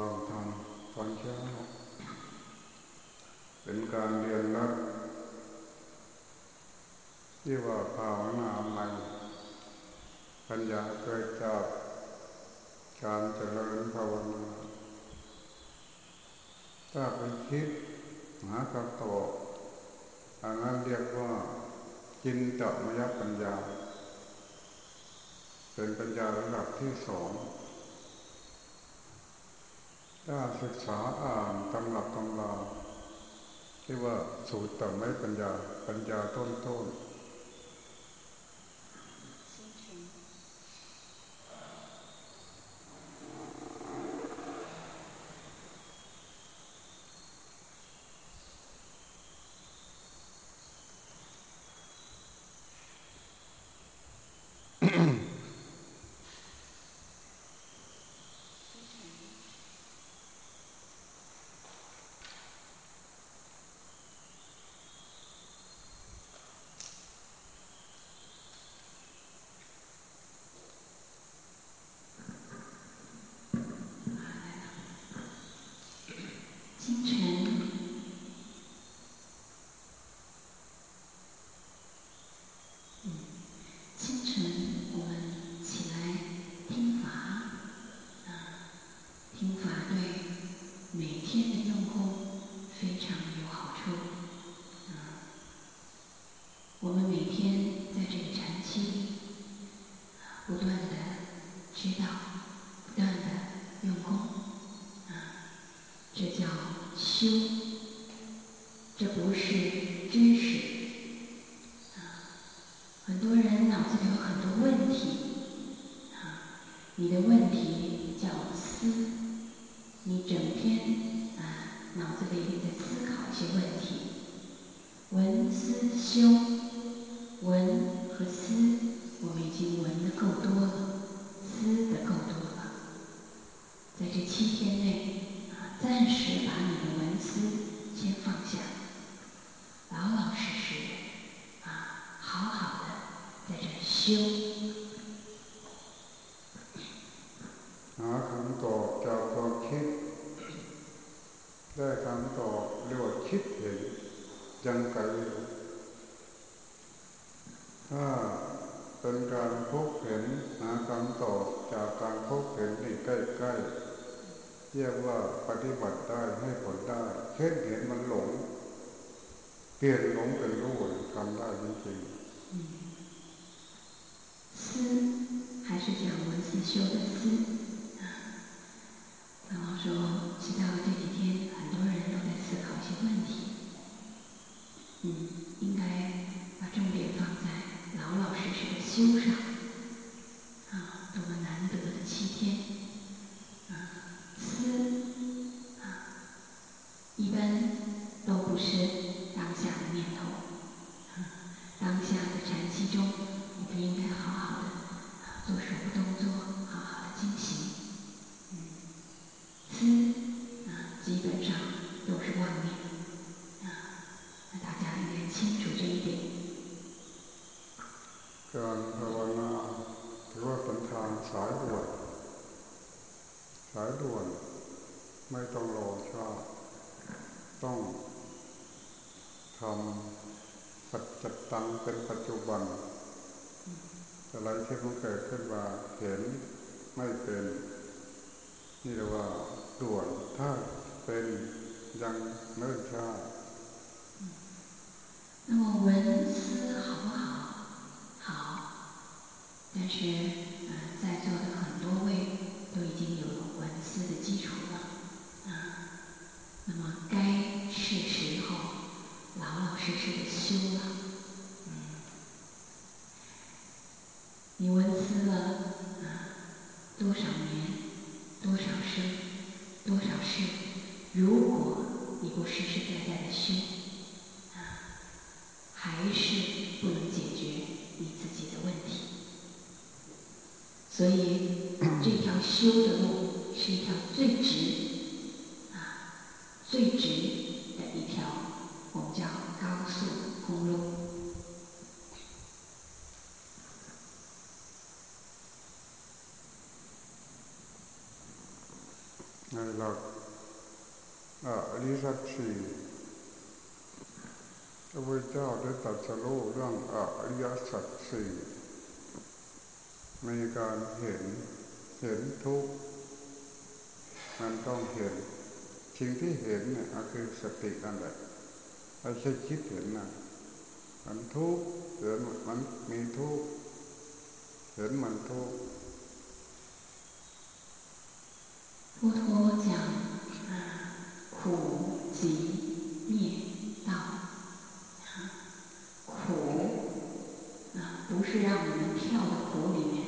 ฟังธรรมตอนเช้าเป็นการเรียนรู้ที่ว่าภาวนาใหม่ปัญญาเกิดจากการเจริญภาวนาถ้าไปคิดหาคำตอบอันนั้นเรียกว่าจินตมยปัญญา เป็นปัญญาระดับที่สอง ถ้าศึกษาอ่านตำรับตำราที่ว่าสูตรต่อไม่ปัญญาปัญญาต้นต้น 那么文思好不好？好，但是，在座的很多位都已经有文思的基础了啊。那么该是时候老老实实的修了。多少年，多少生，多少世，如果你不实实在在的修，还是不能解决你自己的问题。所以这条修的路是一条最直。สัตสีพระพุทธเจ้าได้ตรัสรู้เรื่องอริยสัจสี่มีการเห็นเห็นทุกมันต้องเห็นสิ่งที่เห็นเนี่ยคือสตินั่นแหละไม่ใช่คิดเห็นนะมันทุกเห็นมันมีทุกเห็นมันทุก佛陀讲啊，苦 集灭道，苦。啊不是让我们跳到苦里面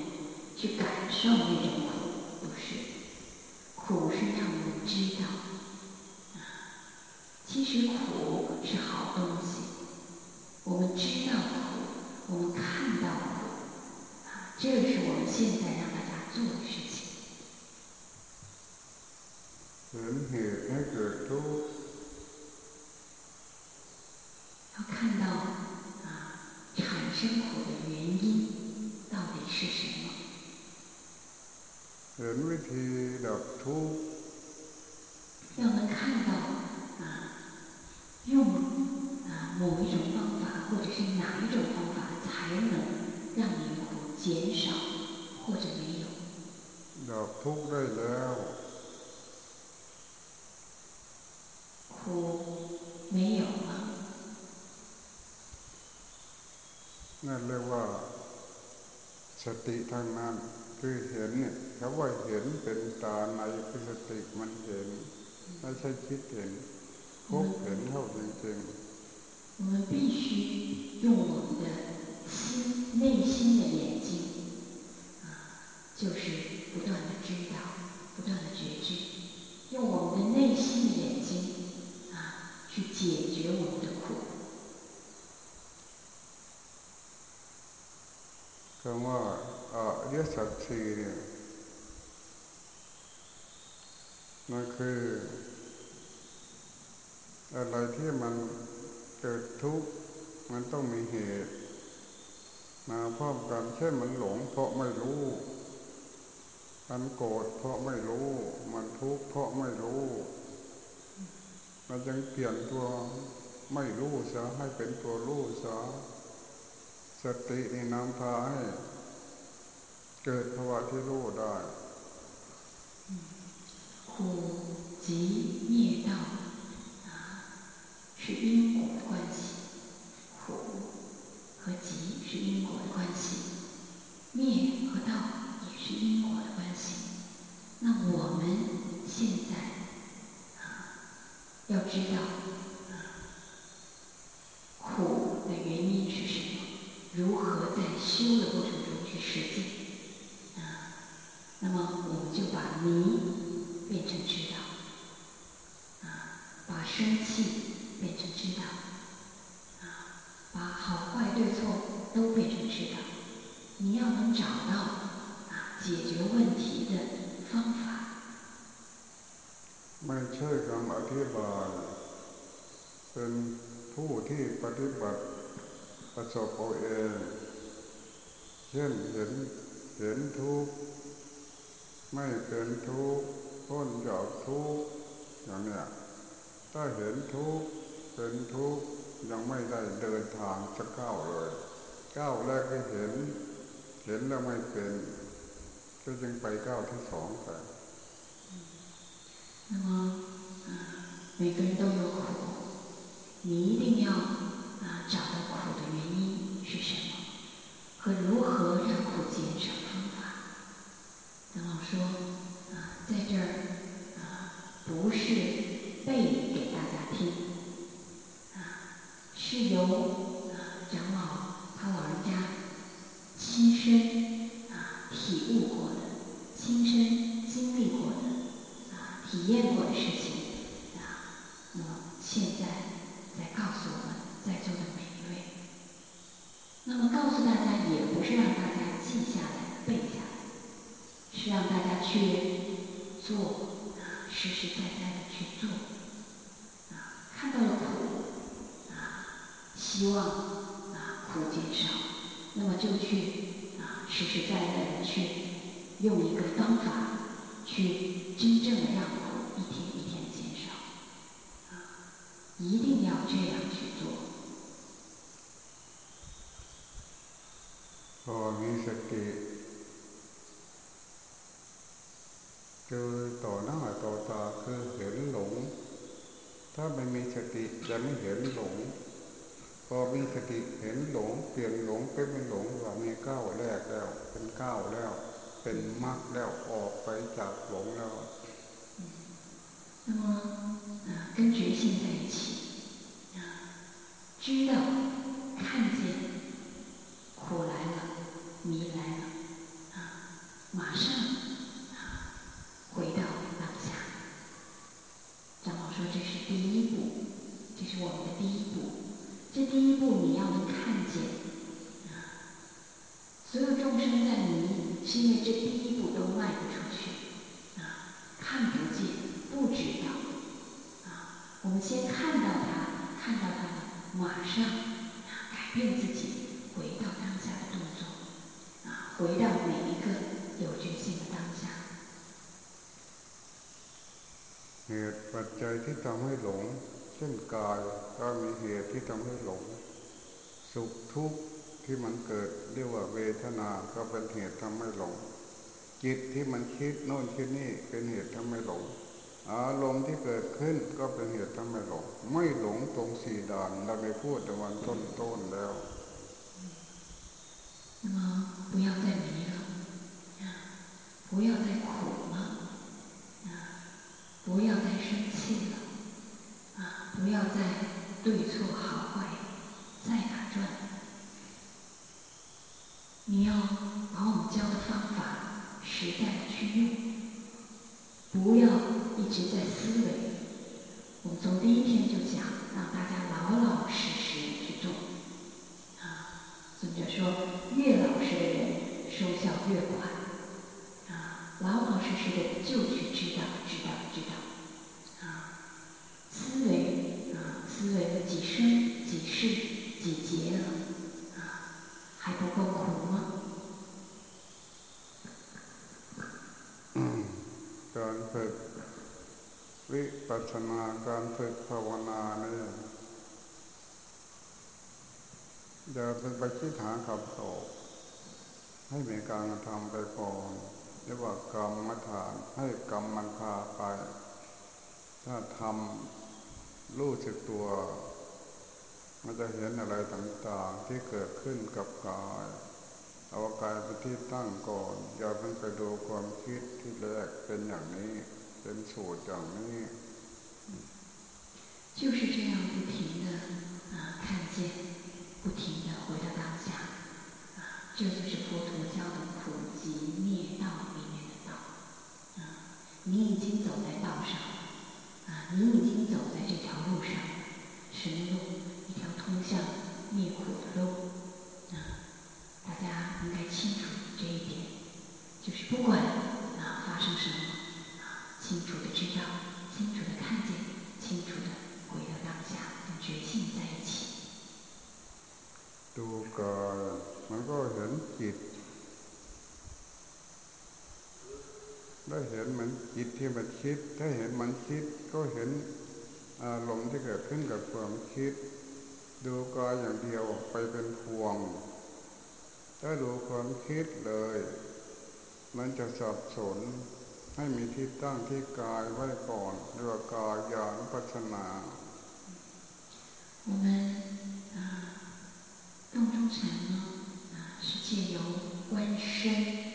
去感受那种苦，不是，苦是让我们知道啊，其实苦是好东西，我们知道苦，我们看到苦。啊，这是我们现在让大家做的事情。เเห็นวิธีดับทุกข์要能看到啊，用啊某一种方法或者是哪一种方法才能让你的苦减少或者没有？ดับทุกข์ได้แล้ว苦没有了，นั่นเรียกว่าสติทางนั้นคือเห็นเนี่ย เขาว่าเห็นเป็นตาในคือสติมันเห็นไม่ใช่คิดเห็นพบเห็นเท่าจริง我们必须用我们的心内心的眼睛啊，就是不断的知道，不断的觉知，用我们的内心的眼睛啊，去解决我们的苦。 ๆคำว่าอริยสัจสี่เนี่ย มันคือ อะไรที่มันเกิดทุกข์มันต้องมีเหตุ มาพร้อมกันเช่นมันหลงเพราะไม่รู้ มันโกรธเพราะไม่รู้ มันทุกข์เพราะไม่รู้มันจึงเปลี่ยนตัวไม่รู้ซะให้เป็นตัวรู้ซะสตินี่นำพาให้เกิดภาวะที่รู้ได้ 苦集灭道啊，是因果的关系，苦和集是因果的关系，灭和道也是因果的关系。那我们现在啊，要知道啊，苦的原因是什么？如何在修的过程中去实践啊？那么我们就把迷变成知道，啊，把生气变成知道，啊，把好坏对错都变成知道。你要能找到啊解决问题的方法， ไม่ใช่คำอธิบาย เป็นผู้ที่ปฏิบัติประสบเอาเอง เช่นเห็นเห็นทุกข์ไม่เป็นทุกข์ พ้นจากทุกข์อย่างเนี้ยถ้าเห็นทุกข์เป็นทุกข์ยังไม่ได้เดินทางสักก้าวเลยก้าวแรกก็เห็น เห็นแล้วไม่เป็น ก็จึงไปก้าวที่สองไป 那么啊，每个人都有苦，你一定要啊找到苦的原因是什么，和如何让苦减少的方法。长老说啊， 在这儿啊不是背给大家听，啊是由啊长老他老人家亲身啊体悟过的、亲身经历过的、啊体验过的事情啊，那么现在在告诉我们在座的每一位。那么告诉大家，也不是让大家记下来、背下来，是让大家去，实实在在的去做，啊，看到了苦，啊，希望啊苦减少，那么就去啊实实在在的去用一个方法去真正让苦一天一天的减少。一定要这样去做。ไม่มีสติจะไม่เห็นหลง พอมีสติเห็นหลง เปลี่ยนหลงเป็นเป็นหลงว่ามีก้าวแรกแล้ว เป็นก้าวแล้ว เป็นมรรคแล้วออกไปจากหลงแล้ว那么啊，跟觉性在一起啊，知道看见苦来了，迷来了啊，马上 第一步你要能看见。啊，所有众生在迷，是因为这第一步都迈不出去。啊，看不见，不知道。啊。我们先看到它，看到它，马上改变自己， เช่นกายก็มีเหตุที่ทำให้หลง สุขทุกข์ที่มันเกิดเรียกว่าเวทนา ก็เป็นเหตุทำให้หลง จิตที่มันคิดโน่นคิดนี่เป็นเหตุทำให้หลง อารมณ์ที่เกิดขึ้นก็เป็นเหตุทำให้หลง ไม่หลงตรงสี่ด่านเราได้พูดแต่วันต้นๆแล้ว那么不要再迷了，不要再苦了，啊，不要再生气了，啊， 不要再对错好坏在打转。你要把我们教的方法实在的去用，不要一直在思维。我们从第一天就讲，让大家老老实实的去做。啊，尊者说，越老实的人收效越快。啊，老老实实的就去知道，知道，知道。生几世几劫了，啊，还不够苦吗？การฝึกวิปัสสนาการฝึกภาวนาเนี่ยอย่าเป็นไปคิดหาคำตอบให้มีการกระทำไปก่อนเรียกว่ากรรมมาฐานให้กรรมมันพาไป ถ้าทำรู้สึกตัว มันจะเห็นอะไรต่างๆที่เกิดขึ้นกับกายเอากายเป็นที่ตั้งก่อน อย่าเพิ่งไปดูความคิดที่แรกเป็นอย่างนี้ เป็นสูตรอย่างนี้就是这样不停的啊看见，不停的回到当下，啊，这就是佛陀教的苦集灭道里面的道，啊，你已经走在道上，啊，你已经走在这条路上，什么路？ 一条通向灭苦的路，啊。大家应该清楚这一点，就是不管啊发生什么，啊清楚的知道，清楚的看见，清楚的回到当下，跟觉性在一起。ดูกายมันก็เห็นจิตได้เห็นมันจิตที่มันคิดถ้าเห็นมันคิดก็เห็นอารมณ์ที่เกิดขึ้นกับความคิด ดูกายอย่างเดียวไปเป็นพวงถ้าดูความคิดเลย มันจะสับสน ให้มีที่ตั้งที่กายไว้ก่อนเรียกว่ากายญาณปัชนา我们啊，洞中禅呢啊，是借由观身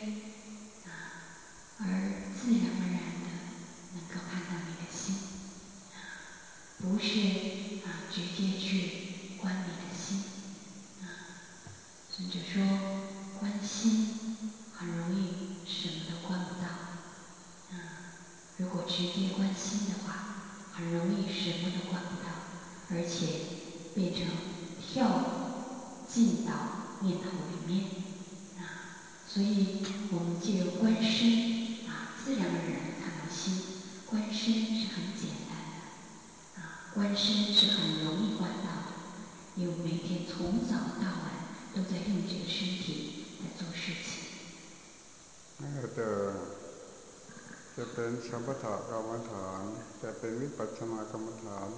สมถะกรรมฐาน จะเป็นวิปัสสนากรรมฐาน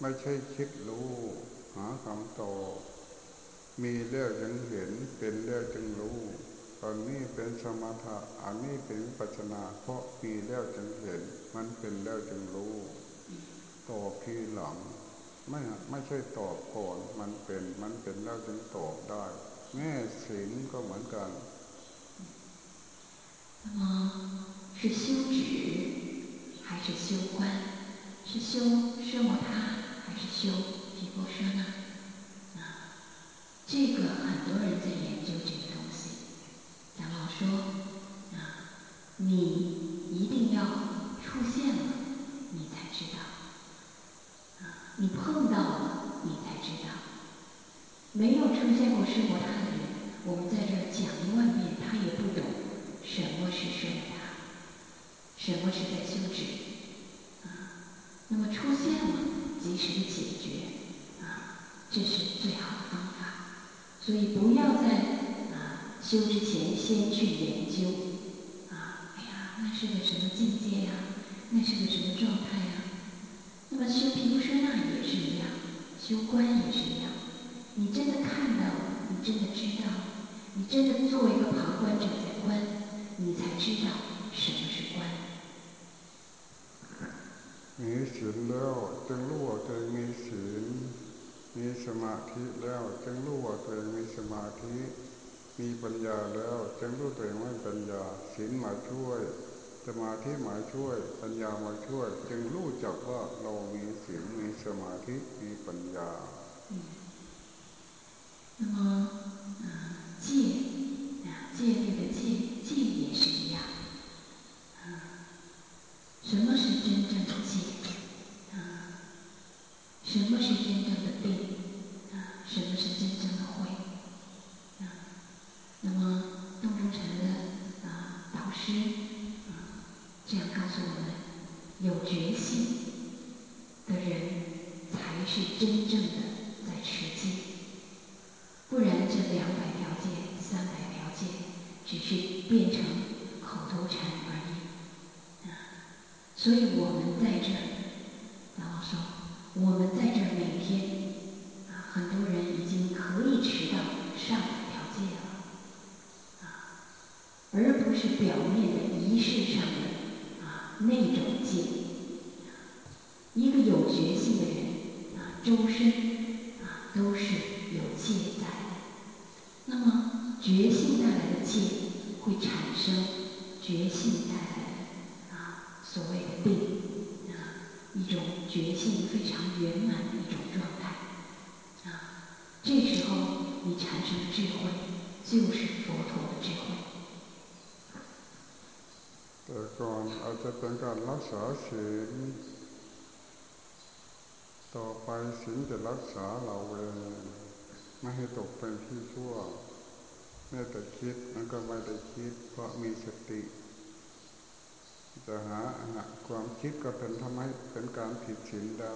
ไม่ใช่คิดรู้หาคำตอบมีเรื่องจึงเห็นเป็นเรื่องจึงรู้ อันนี้เป็นสมถะอันนี้เป็นวิปัจนา เพราะปีแล้วจึงเห็น มันเป็นแล้วจึงรู้ตอบทีหลัง ไม่ไม่ใช่ตอบก่อน มันเป็นมันเป็นแล้วจึงตอบได้ แม่ศีลก็เหมือนกัน那么是修止 还是修观？是修奢摩他还是修提婆舍呢？啊，这个很多人在研究这个东西。长老说。啊你一定要出现了，你才知道；啊，你碰到了，你才知道。没有出现过奢摩他的人，我们在这讲一万遍，他也不懂什么是奢摩他，什么是在修止。啊，那么出现了，及时的解决，啊，这是最好的方法。所以不要在啊修之前先去研究啊，哎呀。那是个什么境界呀？那是个什么状态呀？那么修毗卢舍那也是一样，修观也是一样。你真的看到了，你真的知道了，你真的作为一个旁观者在观，你才知道什么是 มีศีลแล้วจึงรู้ว่าตัวเองมีศีลมีสมาธิแล้วจึงรู้ว่าตัวเองมีสมาธิมีปัญญาแล้วจึงรู้ตัวเองว่าปัญญาศีลมาช่วยสมาธิมาช่วยปัญญามาช่วยจึงรู้จักว่าเรามีศีลมีสมาธิมีปัญญา那么，嗯，戒，啊，戒律的戒，戒也是一样。嗯，什么是真正的戒？ 什么是真正的定？啊，什么是真正的慧？啊，那么洞中禅的啊导师啊。这样告诉我们：有决心的人才是真正的在持戒，不然这两百条戒、三百条戒只是变成口头禅而已。啊，所以我们在这儿，我们在这每天啊，很多人已经可以持到上百条戒了，啊，而不是表面的仪式上的啊。那种戒，一个有决心的人啊，终身啊都是有戒在的。那么觉性带来的戒会产生觉性带来的啊所谓决心非常圆满的一种状态啊。这时候你产生的智慧就是佛陀的智慧。แต่ก่อนอาจจะเป็นการรักษาศีลต่อไปศีลจะรักษาเราเองไม่ให้ตกเป็นที่ชั่วแม้แต่คิดมันก็ไม่ได้คิดเพราะมีสติ จะหาความคิดก็เป็นทำให้เป็นการผิดศีลได้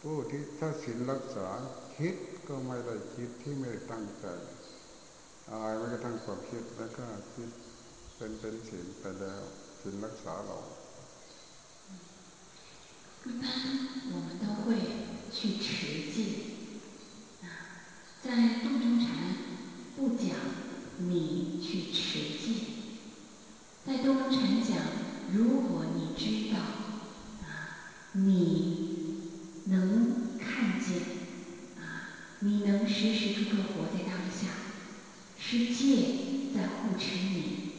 ผู้ที่ถ้าศีลรักษาคิดก็ไม่ได้คิดที่ไม่ได้ตั้งใจอายไม่กระทั่งความคิดแล้วก็คิดเป็นเป็นศีลไปแล้วศีลรักษาเรา一般我们都会去持戒啊，在洞中禅不讲你去持戒，在洞中禅讲， 如果你知道啊，你能看见啊，你能时时刻刻活在当下，是戒在护持你。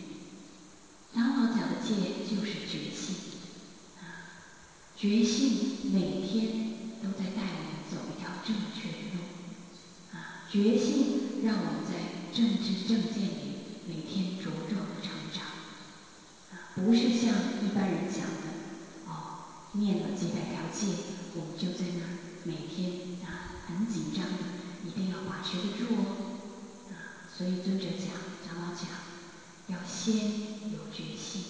长老讲的戒就是觉性，啊，觉性每天都在带我们走一条正确的路，啊，觉性让我们在正知正见里每天茁壮，不是像一般人讲的哦，念了几百条戒，我们就在那每天啊很紧张的，一定要把持得住哦啊！所以尊者讲，长老讲，要先有决心，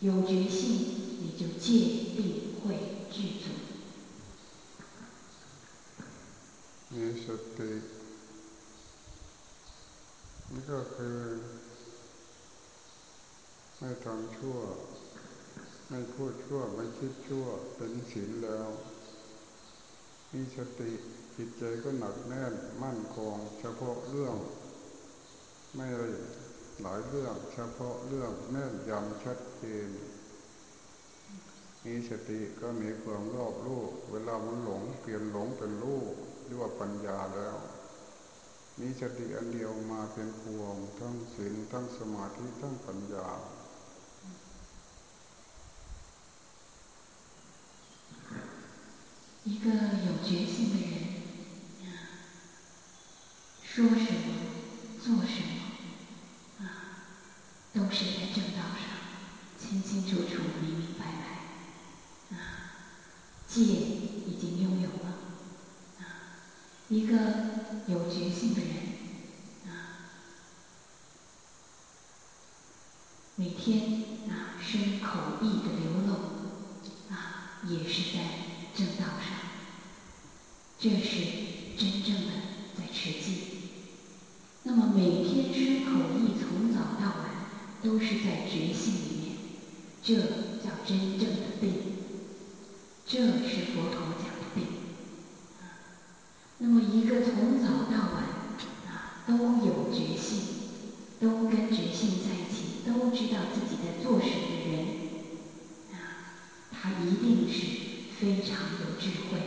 有决心你就戒定慧具足。我也晓得，你这是。 ไม่ทำชั่ว ไม่พูดชั่ว ไม่คิดชั่ว เป็นศีลแล้ว มีสติจิตใจก็หนักแน่นมั่นคง เฉพาะเรื่อง ไม่ได้หลายเรื่อง เฉพาะเรื่องแน่นยำชัดเจน มีสติก็มีความรอบรู้เวลามันหลงเปลี่ยนหลงเป็นรู้เรียกว่าปัญญาแล้ว มีสติอันเดียวมาเป็นพวง ทั้งศีลทั้งสมาธิทั้งปัญญา 一个有决心的人，说什么，做什么，啊，都是在正道上，清清楚楚，明明白白，啊，戒已经拥有了，啊，一个有决心的人，啊，每天啊，身口意的流露，啊，也是在正道上，这是真正的在持戒。那么每天身口意从早到晚都是在觉性里面，这叫真正的定，这是佛陀讲的定。那么一个从早到晚啊都有觉性，都跟觉性在一起，都知道自己在做什么的人，啊，他一定是非常有智慧，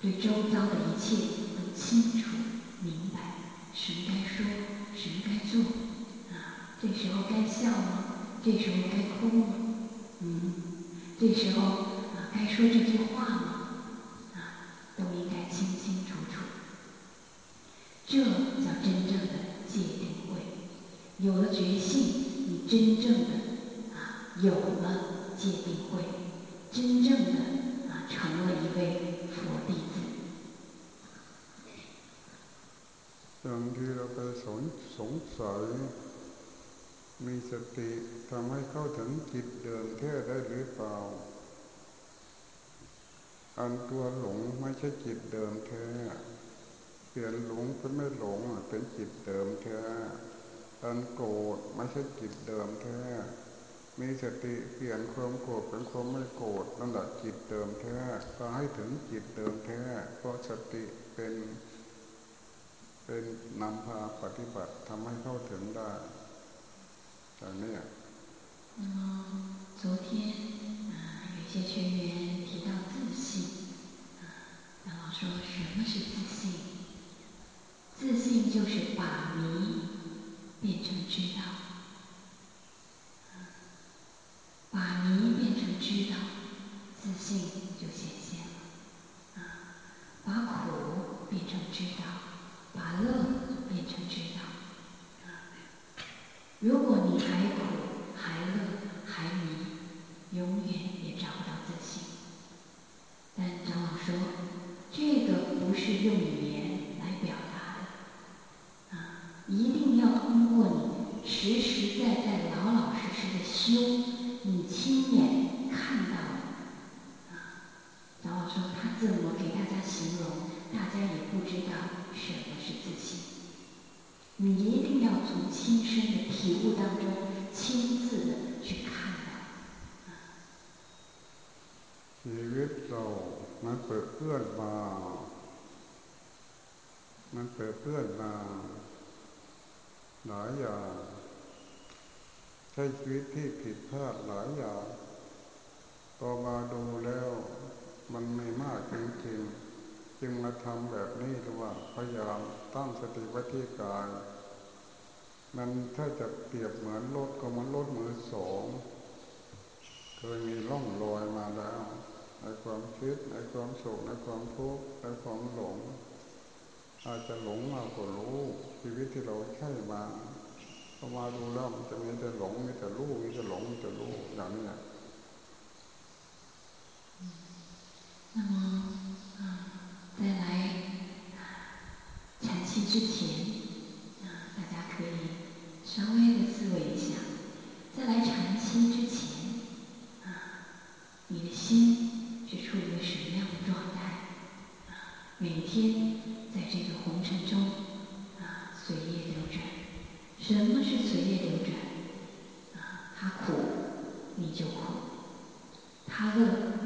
对周遭的一切都清楚明白。什么该说，什么该做，啊，这时候该笑吗？这时候该哭吗？嗯，这时候啊，该说这句话吗？啊，都应该清清楚楚。这叫真正的戒定慧。有了觉性，你真正的啊，有了戒定慧，真正的啊，成了一位 หัวปีบางทีเราไปสนสงสัย มีสติทำให้เข้าถึงจิตเดิมแท้ได้หรือเปล่า อันตัวหลงไม่ใช่จิตเดิมแท้เปลี่ยนหลงเป็นไม่หลงเป็นจิตเดิมแท้อันโกรธไม่ใช่จิตเดิมแท้ มีสติเปลี่ยนความโกรธเป็นความไม่โกรธนั่นแหละจิตเดิมแท้ก็ให้ถึงจิตเดิมแท้เพราะสติเป็นเป็นนำพาปฏิบัติทำให้เข้าถึงได้อย่างนี้那么昨天啊，有些学员提到自信啊，长老说什么是自信？自信就是把迷变成知道， 把迷变成知道，自信就显现了啊，把苦变成知道。把乐变成知道，如果你还苦、还乐、还迷，永远也找不到自信。但长老说，这个不是用语言来表达的，啊，一定要通过你实实在在、老老实实的修，亲眼看到的。啊，长老说他怎么给大家形容，大家也不知道。什么是自信？你一定要从亲身的体悟当中亲自的去看到。ชีวิตเรามันเปิดเพื่อนมา มันเปิดเพื่อนมาหลายอย่างใ ช้ชีวิตที่ผิดพลาดหลายอย่างพอมาดูแล้วมันไม่มากจริงๆ จึงมาทำแบบนี้หรือว่าพยายามตั้งสติวัติกายมันถ้าจะเปรียบเหมือนรถก็มันรถมือสองเคยมีร่องรอยมาแล้วในความคิดในความโศกในความทุกข์ในความหลง อาจจะหลงมากกว่ารู้ชีวิตที่เราใช่มา พอมาดูแล้วมันจะมีแต่หลงมีแต่รู้มีแต่หลงมีแต่รู้อย่างนี้那么在来禅期之前，啊，大家可以稍微的自慰一下。在来禅期之前，啊，你的心是处于一个什么样的状态？啊，每天在这个红尘中，啊，随业流转。 什么是随业流转？他苦，你就苦；他乐，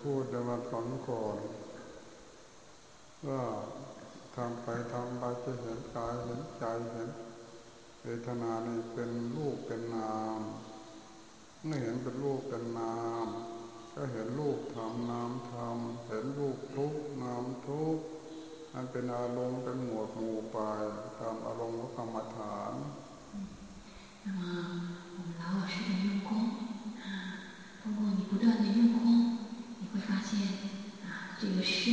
พูดจะมาสอนก่อนว่าทำไปทำไปจะเห็นกายเห็นใจเห็นเวทนานี่เป็นรูปเป็นนามไม่เห็นเป็นรูปเป็นนามก็เห็นรูปทำนามทำเห็นรูปทุกนามทุกมันเป็นอารมณ์เป็นหมวดหมู่ไปตามอารมณ์ของกรรมฐาน那么我们老老实实用功啊，通过你不断的用功，你 会发现啊，这个身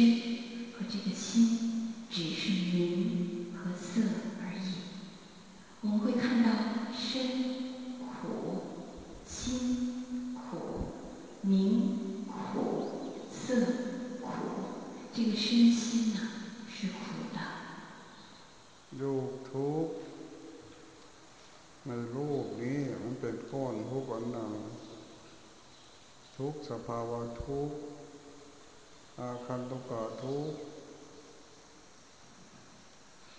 和这个心只是名和色而已。我们会看到身苦、心苦、名苦、色苦，这个身心呢是苦的。รูปทุกในรูปนี้มันเป็นก้อนทุกอันหนึ่งทุกสภาวะทุก อาคันตุกะทุก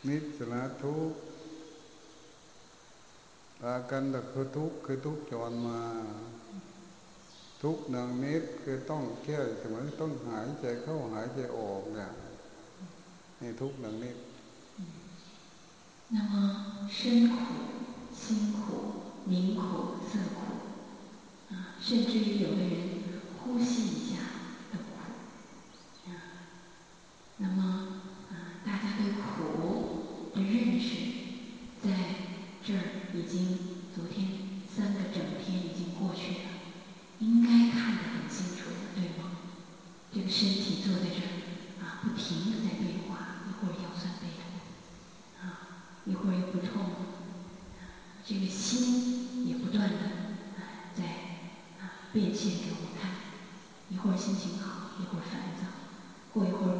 นิสนะทุกอาการดักคือทุกคือทุกจรมา ทุกหนึ่งนิดคือต้องแก้เสมอต้องหายใจเข้าหายใจออกเนี่ยนี่ทุกหนึ่งนิด那么身苦、心苦、名苦、色苦，啊，甚至于有的人呼吸 那么嗯，大家对苦的认识，在这儿已经昨天三个整天已经过去了，应该看得很清楚了，对吗？这个身体坐在这儿啊，不停的在变化，一会儿腰酸背痛，啊，一会儿又不痛了，这个心也不断的啊在啊变现给我们看，一会儿心情好，一会儿烦躁，过一会儿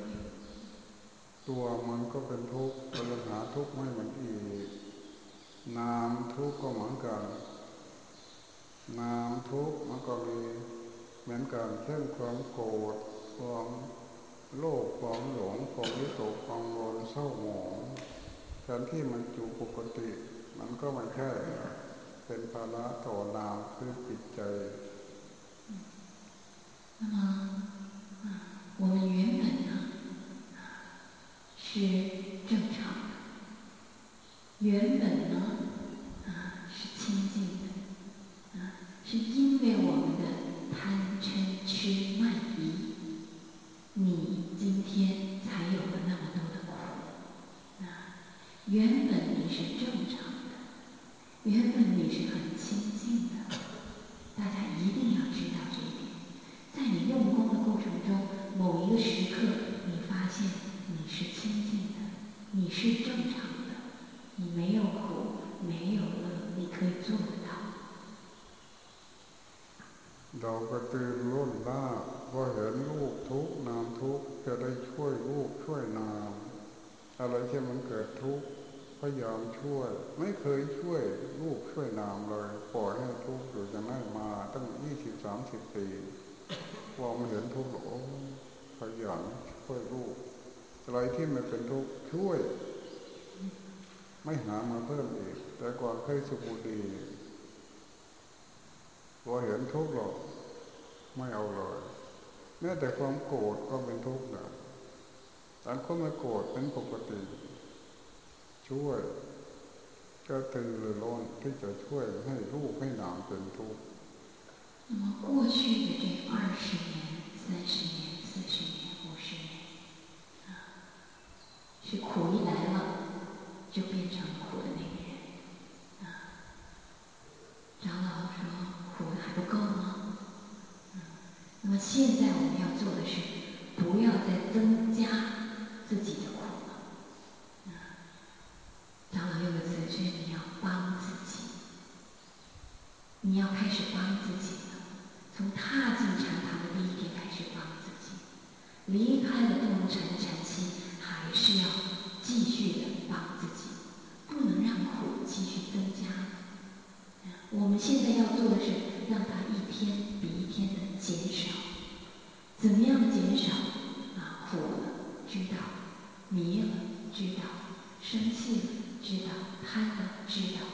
ตัวมันก็เป็นทุกข์เรายังหาทุกข์ไม่เหมือนอีกนามทุกข์ก็เหมือนกันนามทุกข์มันก็มีเหมือนกันเช่นความโกรธความโลภความหลงความวิตกความโลภเศร้าหมองแทนที่มันอยู่ปกติ มันก็ไม่ใช่เป็นภาระต่อนามคือจิตใจ那么，啊，我们原本呢， 是正常的，原本呢，啊，是清净的，啊，是因为我们的贪嗔痴慢疑，你今天才有了那么多的苦。啊，原本你是正常的，原本你是很清净的，大家一定要知道这一点。在你用功的过程中，某一个时刻，你发现是清净的，你是正常的，你没有苦，没有乐，你可以做得到。เราก็ตื่นรุ่นล่าพอเห็นรูปทุกนามทุกจะได้ช่วยรูปช่วยนามอะไรที่มันเกิดทุกข์พยายามช่วย ไม่เคยช่วยรูปช่วยนามเลยปล่อยให้ทุกข์อยู่อย่างนั้นมาตั้งยี่สิบสามสิบปีพอมาเห็นทุกข์โอ้พยายามช่วยรูป อะไรที่มันเป็นทุกข์ช่วย ไม่หามาเพิ่มอีก แต่ก่อนเคยสุบุดีพอเห็นทุกข์หรอกไม่เอาเลยแม้แต่ความโกรธก็เป็นทุกข์นะ ต่คนไม่โกรธเป็นปกติ ช่วยก็ตื่นรือร้อนที่จะช่วยให้ลูกให้นามเป็นทุกข์那么过去的这二十年、三十年、四十年、五十年， 这苦一来了，就变成苦的那个人，长老说苦的还不够吗？那么现在我们要做的是，不要再增加自己的苦了。长老用的词是你要帮自己，你要开始帮自己了。从踏进禅堂的第一天开始帮自己，离开了动禅禅，是要继续的帮自己，不能让苦继续增加。我们现在要做的是让它一天比一天的减少。怎么样减少？啊，苦了知道，迷了知道，生气了。知道，贪的知道，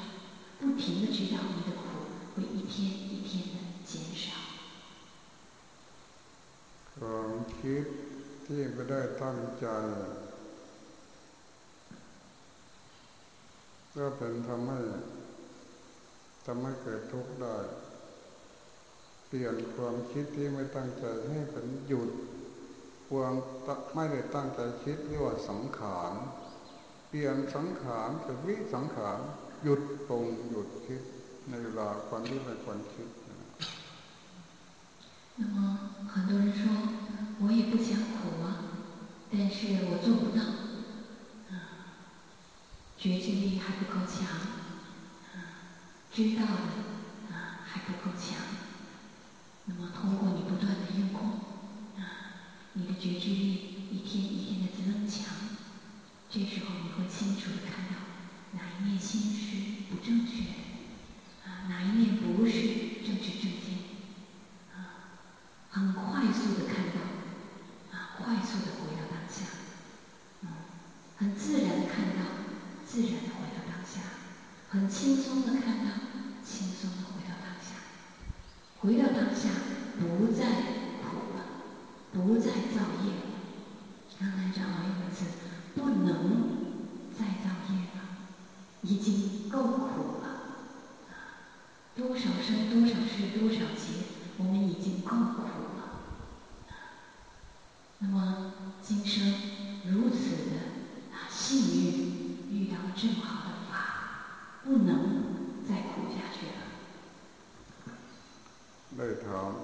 不停的知道，你的苦会一天一天的减少。ความคิดที่ไม่ได้ตั้งใจ ก็เป็นทำให้ทำให้เกิดทุกข์ได้ เปลี่ยนความคิดที่ไม่ตั้งใจให้เป็นหยุดความไม่ได้ตั้งใจคิดเรียกว่าสังขาร เปลี่ยนสังขารเป็นวิสังขารหยุดตรงหยุดคิดในเวลาความที่ไม่ควรคิด 知道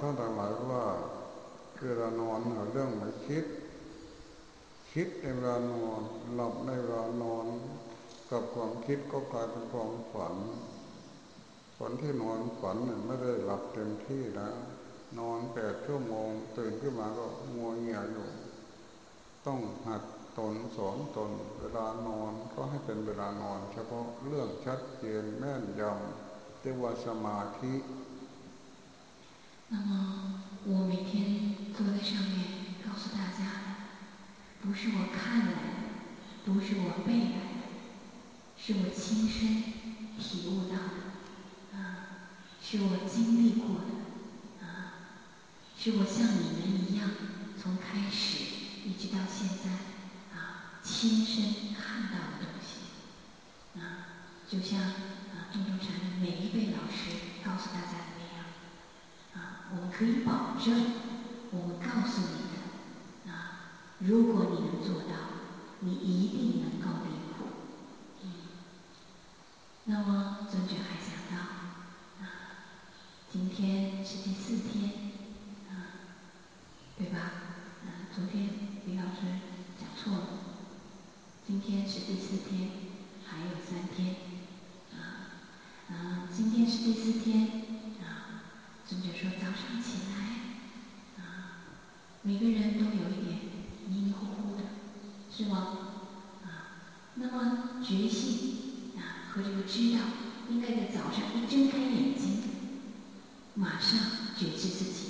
ท่านทั้งหลายว่าเวลานอนหาเรื่องไม่คิด คิดในเวลานอน หลับในเวลานอน กับความคิดก็กลายเป็นความฝันฝันที่นอนฝันเนี่ยไม่ได้หลับเต็มที่นะนอนแปดชั่วโมงตื่นขึ้นมาก็มัวเงียอยู่ ต้องหัดตนสอนตน เวลานอนก็ให้เป็นเวลานอน เฉพาะเรื่องชัดเจนแม่นยำเรียกว่าสมาธิ 不是我看来的，不是我背来的，是我亲身体悟到的，啊，是我经历过的，啊，是我像你们一样从开始一直到现在，啊，亲身看到的东西，啊，就像啊，洞洞禅的每一位老师告诉大家的那样，啊，我们可以保证，我们告诉你，如果你能做到，你一定能够离苦。那么尊者还想到，啊，今天是第四天，啊，对吧？啊，昨天李老师讲错了，今天是第四天，还有三天，啊，嗯，今天是第四天，啊，尊者说早上起来，啊，每个人都有一点。迷迷糊糊的，是吗？啊，那么觉性知道，应该在早上一睁开眼睛，马上觉知自己。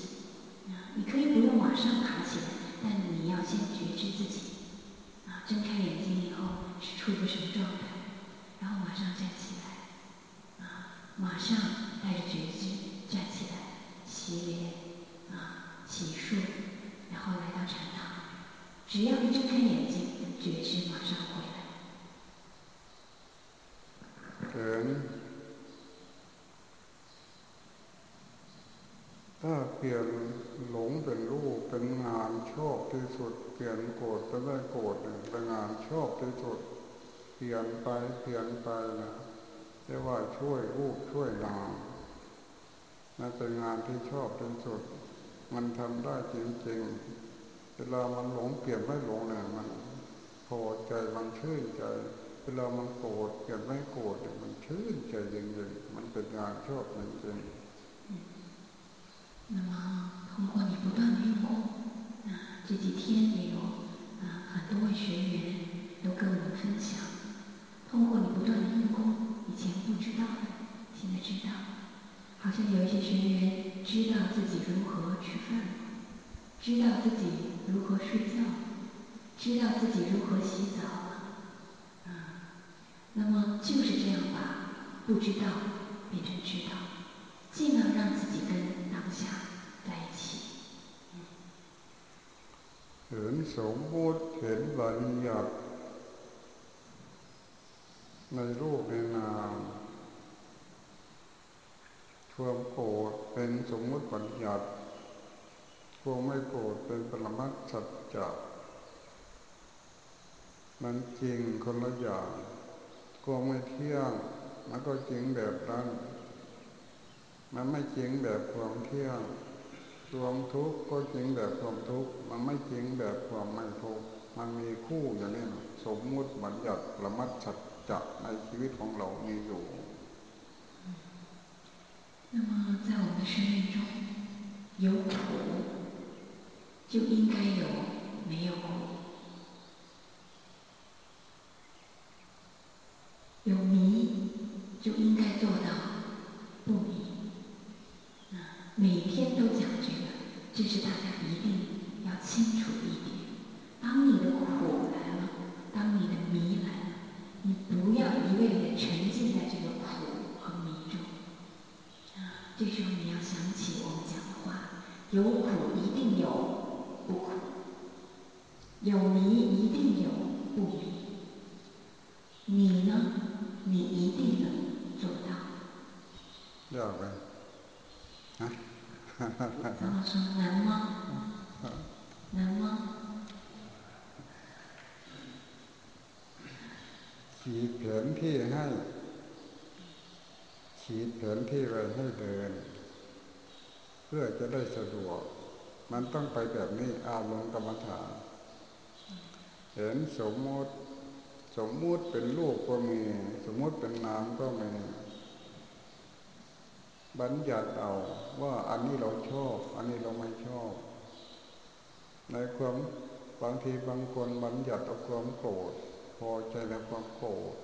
啊，你可以不用马上爬起来，但你要先觉知自己。啊，睁开眼睛以后是处于什么状态？然后马上站起来，啊，马上带着觉知站起来，洗脸，啊，洗漱，然后来到禅堂。只要一睁开眼睛，觉知马上回来。 ถ้าเปลี่ยนหลงเป็นรูปเป็นงานชอบที่สุด เปลี่ยนโกรธเป็นไม่โกรธเป็นงานชอบที่สุด เปลี่ยนไปเปลี่ยนไปนะเรียกว่าช่วยรูปช่วยนามนั่นเป็นงานที่ชอบที่สุด มันทำได้จริงๆเวลามันหลงเปลี่ยนไม่หลงเนี่ยมันพอใจมันชื่นใจ เวลามันโกรธเกิดไม่โกรธมันชื่นใจจริงๆมันเป็นงานชอบจริงๆ ความไม่โกรธเป็นปรมัตสัจจะมันจริงคนละอย่างความไม่เที่ยงมันก็จริงแบบนั้นมันไม่จริงแบบความเที่ยงความทุกข์ก็จริงแบบความทุกข์มันไม่จริงแบบความไม่ทุกข์มันมีคู่อย่างนี้สมมุติบัญญัติประมัดชัดจะในชีวิตของเรามีอยู่那么在我们的生命中有苦 就应该有没有怎么说难吗？难吗？ขีดแผนที่ให้ขีดแผนที่ไว้ให้เดิน เพื่อจะได้สะดวก มันต้องไปแบบนี้อารมณ์กรรมฐานเห็นสมมติ สมมุติเป็นรูปก็มี สมมุติเป็นนามก็มี บัญญัติเอาว่าอันนี้เราชอบ อันนี้เราไม่ชอบ ในความบางทีบางคนบัญญัติเอาความโกรธพอใจในความโกรธ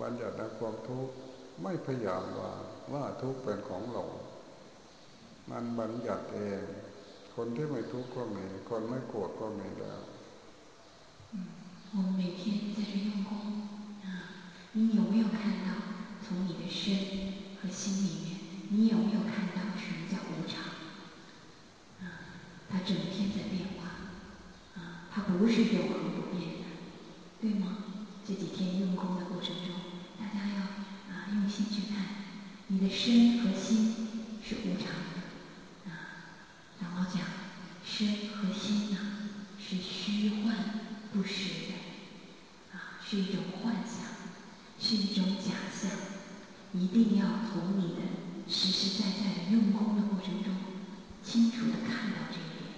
บัญญัติในความทุกข์ไม่พยายามว่าว่าทุกข์เป็นของเรา มันบัญญัติเอง คนที่ไม่ทุกข์ก็มี คนไม่โกรธก็มีแล้ว我们每天在这用功啊，你有没有看到从你的身？ 和心里面，你有没有看到什么叫无常？啊，它整天在变化，啊，它不是永恒不变的，对吗？这几天用功的过程中，大家要啊用心去看，你的身和心是无常的，啊，老老讲，身和心呐是虚幻不实的，啊，是一种幻想，是一种假象。一定要从你的实实在在的用功的过程中，清楚的看到这一点。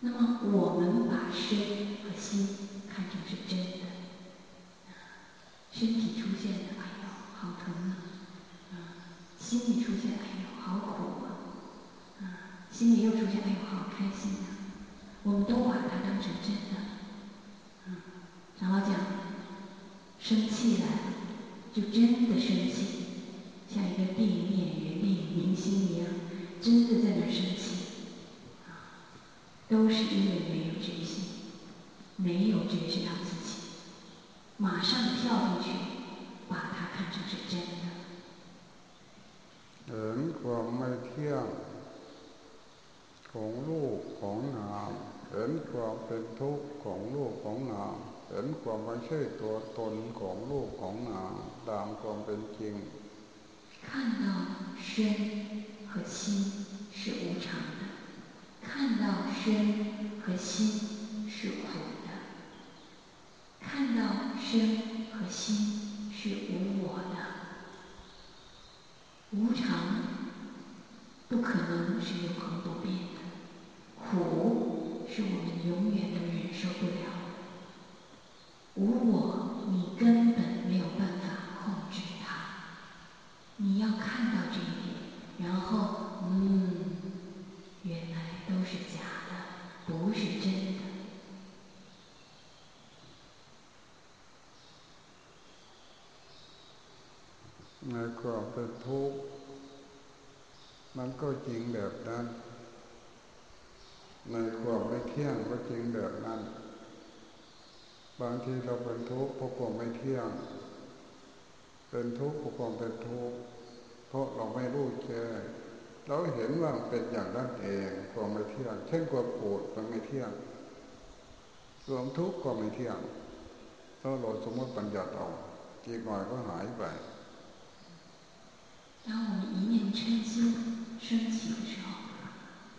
那么，我们把身和心看成是真的，身体出现的，哎呦，好疼啊！心里出现，哎呦，好苦啊！心里又出现，哎呦，好开心啊！我们都把它当成真的。长老讲，生气来了。就真的生气，像一个电影演员、电影明星一样，真的在那生气，啊，都是因为没有觉醒，没有觉知到自己，马上跳进去，把它看成是真的。เห็นความไม่เที่ยงของรูปของนาม เห็นความเป็นทุกข์ของรูปของนามเห็นความไม่ใช่ตัวตนของรูปของนามตามความเป็นจริง 看到身和心是无常的，看到身和心是苦的，看到身和心是无我的。无常不可能是永恒不变的，苦是我们永远都忍受不了。无我，你根本没有办法。看到这一点，然后，嗯，原来都是假的，不是真的。ในความเป็นทุกข์มันก็จริงแบบนั้น ในความไม่เที่ยงก็จริงแบบนั้น บางทีเราเป็นทุกข์เพราะความไม่เที่ยง เป็นทุกข์เพราะความเป็นทุกข์ เพราะเราไม่รู้แจ้เราเห็นว่าเป็นอย่างนั้นเองความไม่เที่ยง เช่นความโกรธมันไม่เที่ยงความทุกข์ก็ไม่เที่ยงถ้าเราสมมติปัญญาเอาอีกหน่อยก็หายไป当我们一念嗔心升起的时候，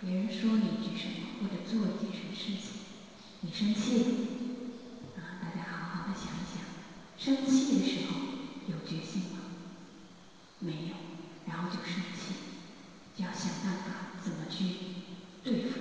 别人说你一句什么，或者做一件什么事情，你生气了，啊，大家好好的想一想，生气的时候有决心吗？没有，然 后就生气，就要想办法怎么去对付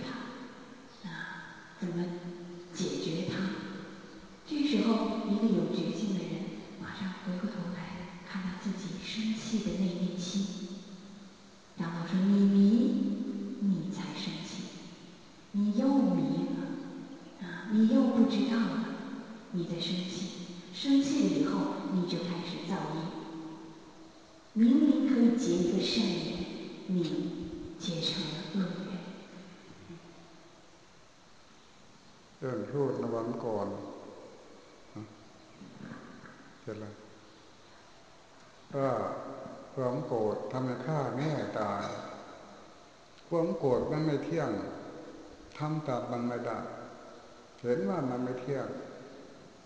ว่ามันไม่เที่ยง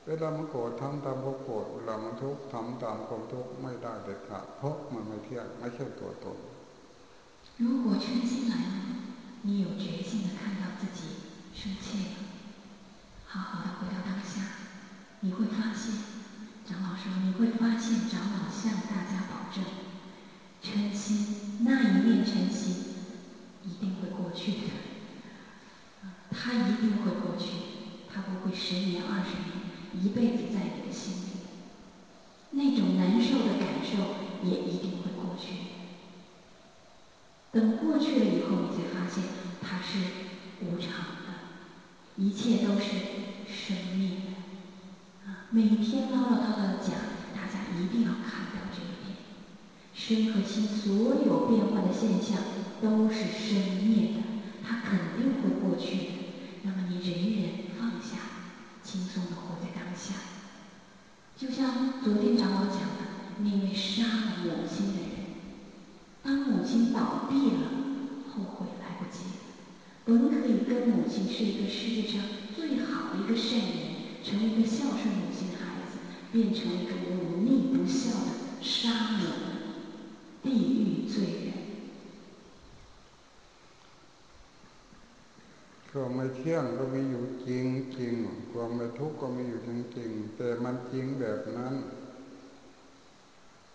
เวลามันโกรธทำตามความโกรธเวลามันทุกข์ทำตามความทุกข์ไม่ได้เด็ดขาดเพราะมันไม่เที่ยงไม่ใช่ตัวตน如果嗔心来了，你有决心的看到自己生气了，好好的回到当下，你会发现长老说：“你会发现，长老向大家保证，嗔心那一念嗔心一定会过去的，他一定会过去， 他不会十年、二十年、一辈子在你的心里。那种难受的感受也一定会过去。等过去了以后，你才发现它是无常的，一切都是生灭的。”每天唠唠叨叨的讲，大家一定要看到这一点。身和心所有变化的现象都是生灭的，它肯定会过去的。那么你忍忍放下，轻松的活在当下。就像昨天长老讲的那位杀了母亲的人，当母亲倒闭了，后悔来不及。本可以跟母亲是一个世界上最好的一个善人。成为一个孝顺母亲的孩子，变成一个忤逆不孝的杀母的地狱罪人。 ความไม่เที่ยงก็มีอยู่จริงจริงความไม่ทุกข์ก็มีอยู่จริงจริงแต่มันจริงแบบนั้น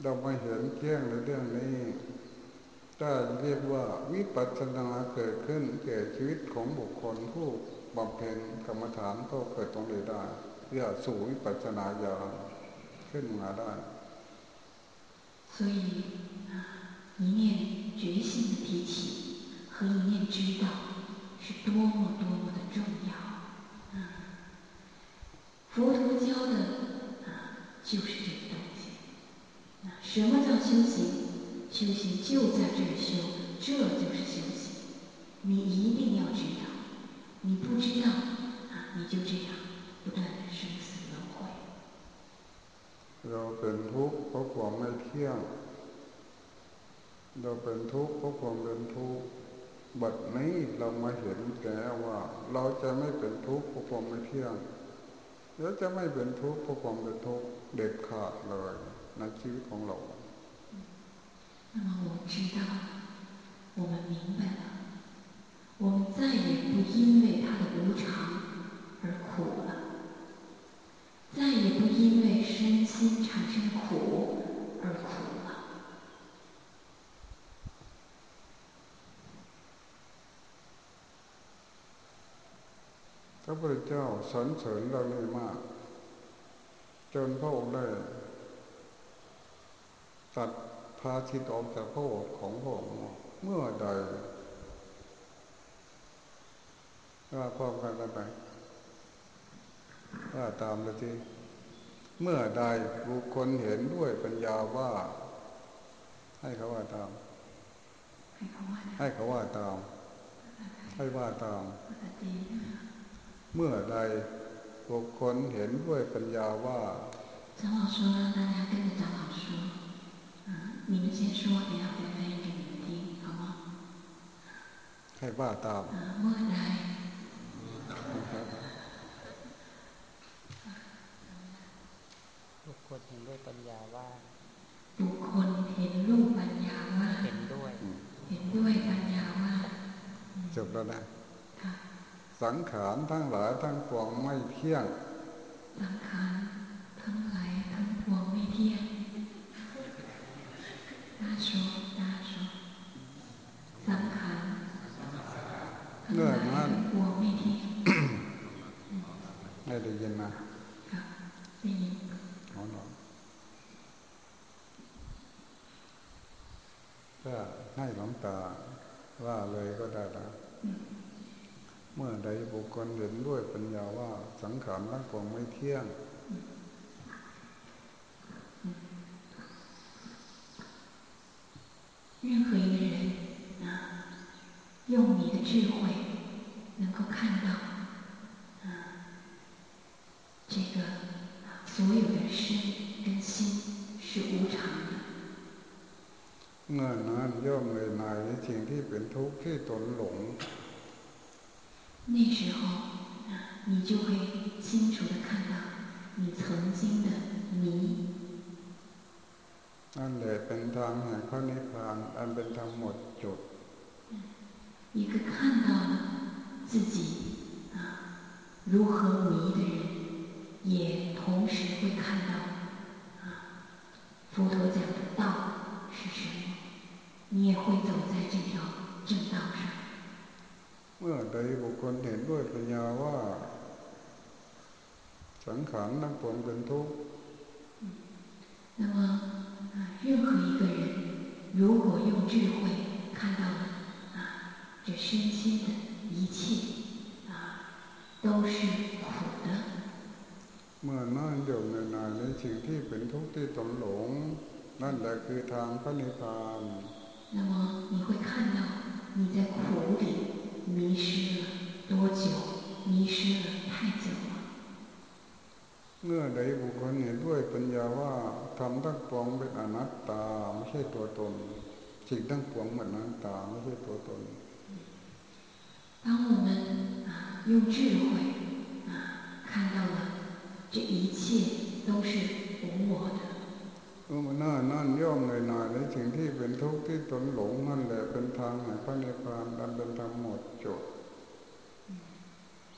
เราไม่เห็นแจ้งในเรื่องนี้ถ้าเรียกว่าวิปัสสนาเกิดขึ้นแก่ชีวิตของบุคคลผู้บำเพ็ญกรรมฐานก็เกิดตรงนี้ได้เพื่อสู่วิปัสสนาญาณขึ้นมาได้所以啊，一念觉性的提起和一念知道 是多么多么的重要啊！佛陀教的啊，就是这个东西。啊，什么叫修行？修行就在这儿修，这就是修行。你一定要知道。你不知道啊，你就这样不断的生死轮回。เราเป็นทุกข์เพราะความไม่เที่ยงเราเป็นทุกข์เพราะความเป็นทุกข์ บัดนี้เรามาเห็นแก่ว่า เราจะไม่เป็นทุกข์เพราะความไม่เที่ยงแล้วจะไม่เป็นทุกข์เพราะความเป็นทุกข์เด็ดขาดเลยในชีวิตของเรา那么我知道我们明白了我们再也不因为它的无常而苦了再也不因为身心产生苦而苦 ระพุทธเจ้าสรรเสริญเราเลยมาก จนพระองค์ได้ตัดพาทิตออกจากพระโอษฐ์ของพระองค์เมื่อใดว่าความกันกันไปว่าตามเลยที่เมื่อใดบุคคลเห็นด้วยปัญญาว่า ให้เขาว่าตาม ให้เขาว่าตาม ให้ว่าตาม เมื่อใดบุคคลเห็นด้วยปัญญาว่า长老说让大家跟着长老说，嗯，你们先说，等下再翻译给你们听，好吗？ให้ว่าตามเมื่อใดคลเห็นด้วยปัญญาว่า บุคคลเห็นรูปปัญญาว่า เห็นด้วย เห็นด้วยปัญญาว่าจบแล้วนะ สังขารทั้งหลายทั้งปวงไม่เที่ยง สังขารทั้งหลายทั้งปวงไม่เที่ยงน่าชมน่าชมสังขารเรื่องนั้นปวงไม่เที่ยงได้ได้ยินมาได้ยินอ๋อหนอก็ให้หลวงตาว่าเลยก็ได้แล้ว เมื่อใดบุคคลเห็นด้วยปัญญาว่าสังขารทั้งปวงไม่เที่ยง任何一个人啊，用你的智慧能够看到，啊，这个所有的身跟心是无常的。เมื่อนั้นย่อมเลยนายในสิ่งที่เป็นทุกข์ที่ตนหลง 那时候你就会清楚的看到你曾经的迷นั่นแหละเป็นทางแห่งพระนิพพานอันเป็นธรรมหมดจด一个看到了自己啊如何迷的人，也同时会看到啊佛陀讲的道是什么。你也会走在这条正道上。 เมื่อใดบุคคลเห็นด้วยปัญญาว่า สังขารนั้นปวงเป็นทุกข์那么任何一个人如果用智慧看到了啊，这身心的一切啊都是苦的。เมื่อนั่นเดียวในนาในสิ่งที่เป็นทุกข์ที่ตนหลง นั่นแหละคือทางพระนิพพาน那么你会看到你在苦里 迷失了多久？迷失了太久了。เมื่อใดบุคคลเห็นด้วยปัญญาว่าทำทั้งปวงเป็นอนัตตาไม่ใช่ตัวตนสิ่งทั้งปวงเหมือนอนัตตาไม่ใช่ตัวตน当我们啊用智慧啊看到了这一切都是无我的。 เมื่อหน้านั่นย่อมเลยนาในสิ่งที่เป็นทุกข์ที่ตนหลงนั่นแหละเป็นทางแห่งพระนิพพานดันเป็นธรรมหมดจด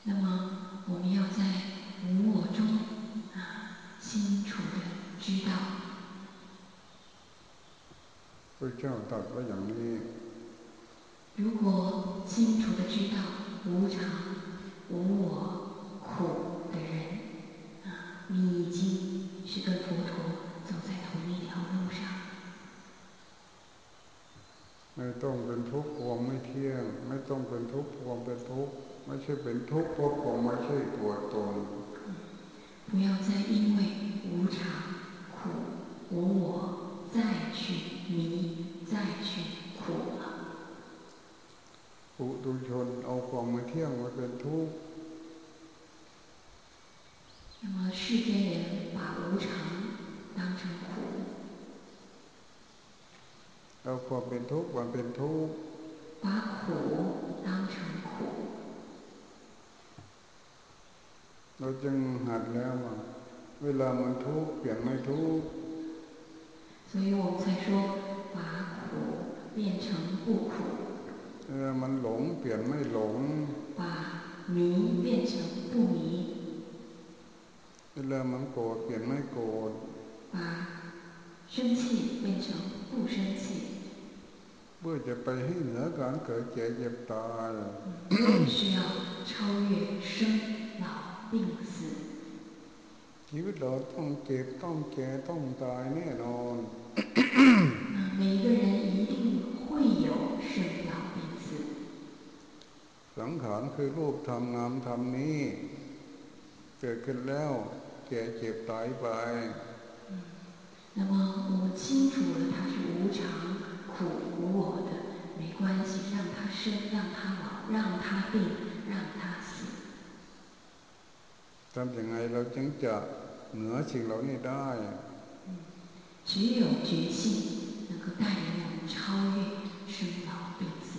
那么我们要在无我中啊清楚的知道พระเจ้าตรัสว่าอย่างนี้如果清楚的知道无常无我苦的人啊你已经是跟佛陀 ไม่ต้องเป็นทุกข์ความไม่เที่ยง ไม่ต้องเป็นทุกข์ความเป็นทุกข์ไม่ใช่เป็นทุกข์เพราะความไม่ใช่ตัวตน不要再因为无常、苦、无我再去迷，再去苦了。ปุถุชนเอาความไม่เที่ยงมาเป็นทุกข์那么世间人把无常当成苦， เอาความเป็นทุกข์ความเป็นทุกข์ 把苦当成苦。เราจึงหัดแล้วว่าเวลามันทุกข์เปลี่ยนไม่ทุกข์所以我们才说把苦变成不苦。เออมันหลงเปลี่ยนไม่หลง把迷变成不迷。เวลามันโกรธเปลี่ยนไม่โกรธ把生气变成不生气。 เพื่อจะไปให้เหนือการเกิดเจ็บเจ็บตาย需要超越生老病死。ชีวิตเราต้องเจ็บต้องแก่ต้องตายแน่นอน每个人一定会有生老病死。สังขารคือรูปทำงามทำนี้ เกิดขึ้นแล้วแก่เจ็บตายไป那么我们清楚了，它是无常、 苦、无我的，没关系，让它生，让它老，让它病，让它死。ทำยังไงเราจึงจะเหนือสิ่งเหล่านี้ได้只有觉性能够带领我们超越生老病死。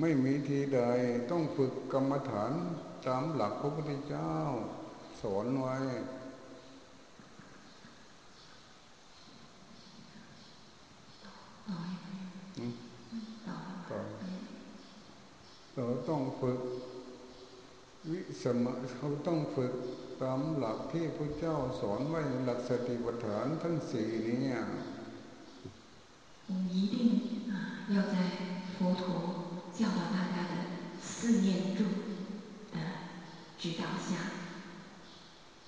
ไม่มีทีใดต้องฝึกกรรมฐานตามหลักพระพุทธเจ้าสอนไว้ เราต้องฝึกวิสมะเขาต้องฝึกตามหลักที่พระเจ้าสอนไว้หลักสติปัฏฐานทั้งสี่นี้我们一定啊要在佛陀教导大家的四念住的指导下，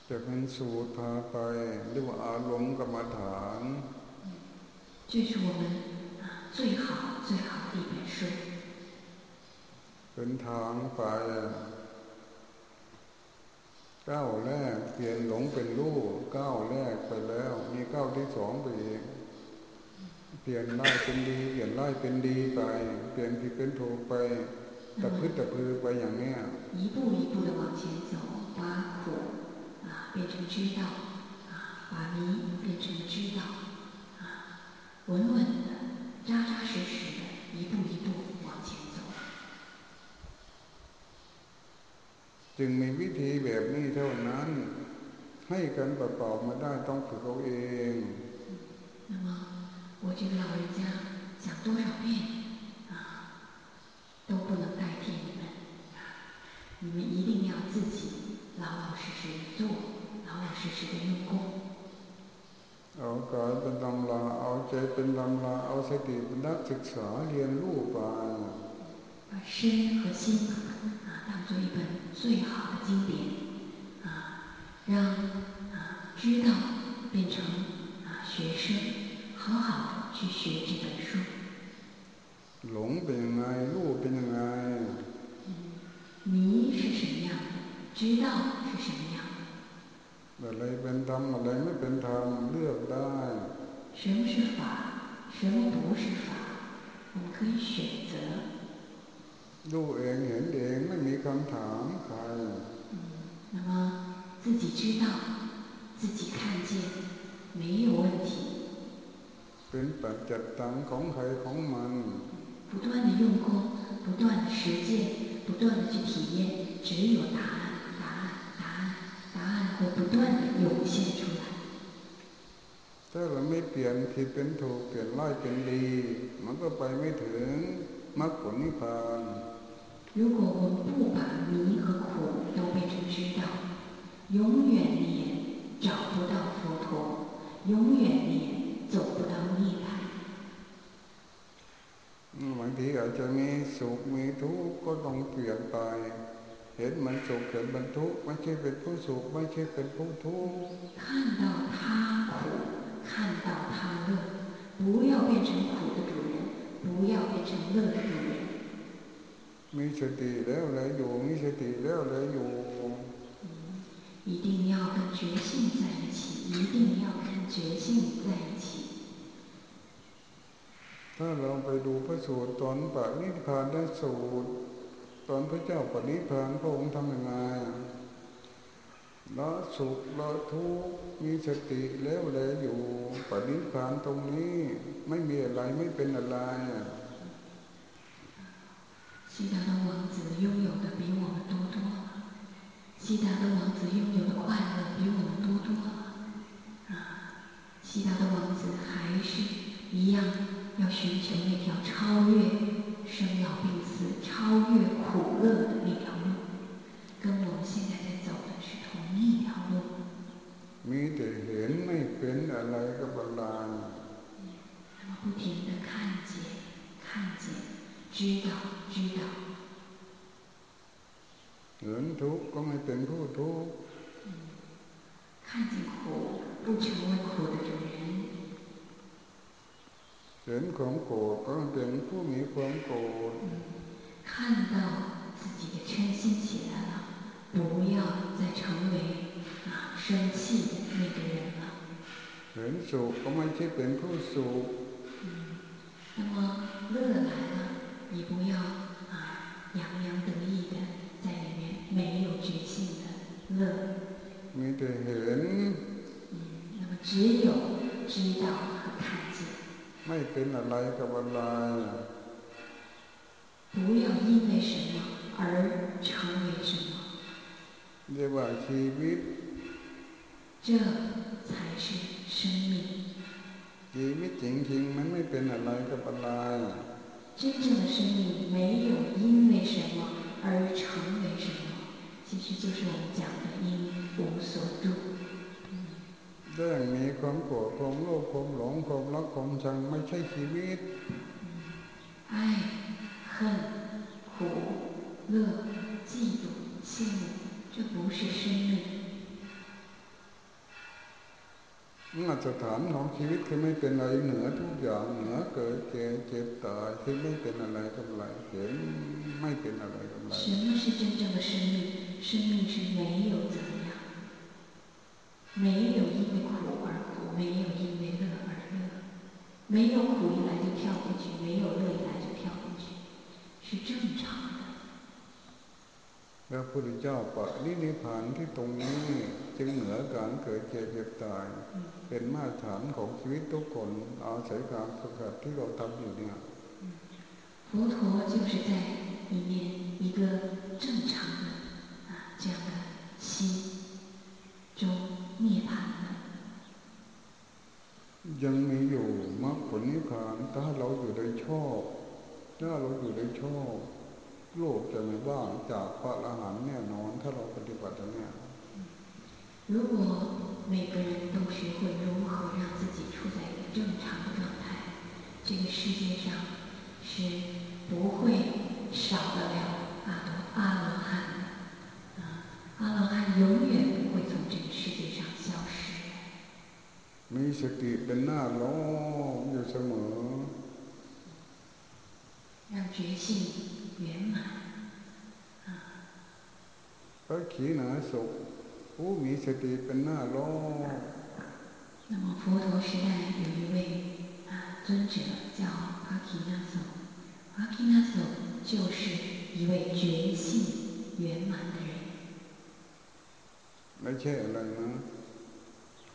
จะเป็นสูตรพาไปหรือว่าอารมณ์กรรมฐาน这是我们 最好最好的一本书。เป็นทางไปก้าวแรกเปลี่ยนหลงเป็นรู้ก้าวแรกไปแล้วมีก้าวที่สองไปอีกเปลี่ยนไล่เป็นดีเปลี่ยนไล่เป็นดีไป เปลี่ยนผิดเป็นถูกไปตะพื้นตะพือไปอย่างเนี้ย一步一步的往前走把苦啊变成知道啊把迷变成知道啊稳稳的 扎扎实实的一步一步往前走จึงมีวิธีแบบนี้เท่านั้น ให้กันประกอบมาได้ต้องฝึกเอาเอง那么我这个老人家讲多少遍啊都不能代替你们你们一定要自己老老实实的做老老实实的用功 เอากายเป็นตำราเอาใจเป็นตำราเอาสติเป็นนักศึกษาเรียนรู้ไป把身和心啊当做一本最好的经典啊，让啊知道变成啊学生，好好的去学这本书。หลงเป็นยังไงรู้เป็นยังไง迷是什么样的？知道是什么样的？ อะไรเป็นธรรมอะไรไม่เป็นธรรมเลือกได้什么是法？什么不是法？我们可以选择。ดูเองเห็นเองไม่มีคำถามใคร那么自己知道，自己看见，没有问题。เป็นปัจจัตตังของใครของมัน不断的用功，不断的实践，不断的去体验，只有答案，答案，答案，答案 会不断的涌现出来。ถ้าเราไม่เปลี่ยนผิดเป็นถูกเปลี่ยนร้ายเป็นดี มันก็ไปไม่ถึงมรรคผลนิพพาน如果我们不把迷和苦都变成知道，永远也找不到佛陀，永远也走不到涅槃。บางทีอาจจะมีสุขมีทุกข์ก็ต้องเปลี่ยนไป เห็นมันสุขเห็นมันทุกข์ไม่ใช่เป็นผู้สุขไม่ใช่เป็นผู้ทุกข์看到他苦，看到他乐，不要变成苦的主人，不要变成乐的主人。มีสติแล้วแลอยู่มีสติแล้วแลอยู่一定要跟觉性在一起，一定要跟觉性在一起。ถ้าเราไปดูพระสูตรตอนปณิพานได้สูตร ตอนพระเจ้าปณิพานพระองค์ทำยังไงละสุขละทุกข์มีสติแล้วแลอยู่ปณิพานตรงนี้ไม่มีอะไรไม่เป็นอะไร后 西达的王子拥有的比我们多多了，西达的王子拥有的快乐比我们多多了。啊，西达的王子还是一样要寻求那条超越生老病 死、超越苦乐的那条路，跟我们现在在走的是同一条路。มีแต่เห็นไม่เป็นอะไรกับอะไร那么不停的看见、看见、知道、知道。เห็นทุกข์ก็ไม่เป็นผู้ทุกข์看见苦，不成为苦的主人。 เห็นความโกรธก็ไม่เป็นผู้มีความโกรธ看到自己的嗔心起来了，不要再成为啊生气的那个人了。เห็นสุขก็ไม่ใช่เป็นผู้สุข那么乐来了，你不要啊洋洋得意的在里面没有觉性的乐。มีแต่เห็น嗯，那么只有知道和看见。 ไม่เป็นอะไรกับอะไร不要因为什么而成为什么。เรียกว่าชีวิต这才是生命。ชีวิตจริงๆมันไม่เป็นอะไรกับอะไร真正的生命没有因为什么而成为什么，其实就是我们讲的因无所住。 เรื่องมีความโกรธความโลภความหลงความรักความชังไม่ใช่ชีวิต爱、恨、苦、乐、嫉妒、羡慕，这不是生命。มาตรฐานของชีวิตคือไม่เป็นอะไรเหนือทุกอย่างเหนือเกิดแก่เจ็บตายคือไม่เป็นอะไรกับอะไรเห็นไม่เป็นอะไรกับอะไร什么是真正的生命？生命是没有怎么样， 没有因为苦而苦，没有因为乐而乐，没有苦一来就跳进去，没有乐一来就跳进去，是正常的。พระพุทธเจ้าปะนินิพานที่ตรงนี้จึงเหนือการเกิดแก่เจ็บตายเป็นมาตรฐานของชีวิตทุกคนอาศัยการฝึกหัดที่เราทำอยู่เนี่ย佛陀就是在里面一个正常的啊这样的心中 涅槃的。ยังมีอยู่มรรคผลนิพพานถ้าเราอยู่ในชอบถ้าเราอยู่ในชอบโลกจะไม่ว่างจากพระอรหันต์แน่นอนถ้าเราปฏิบัติอย่างนี้如果每个人都学会如何让自己处在一个正常的状态，这个世界上是不会少得了阿罗阿罗汉的。啊，阿罗汉永远 มีสติเป็นหน้าล้อมอยู่เสมอ让觉性圆满。พระขีณาสกผู้มีสติเป็นหน้าล้อ那么佛陀时代有一位啊尊者叫帕提那索，帕提那索就是一位觉性圆满的人。ไม่ใช่อะไรนะ ผ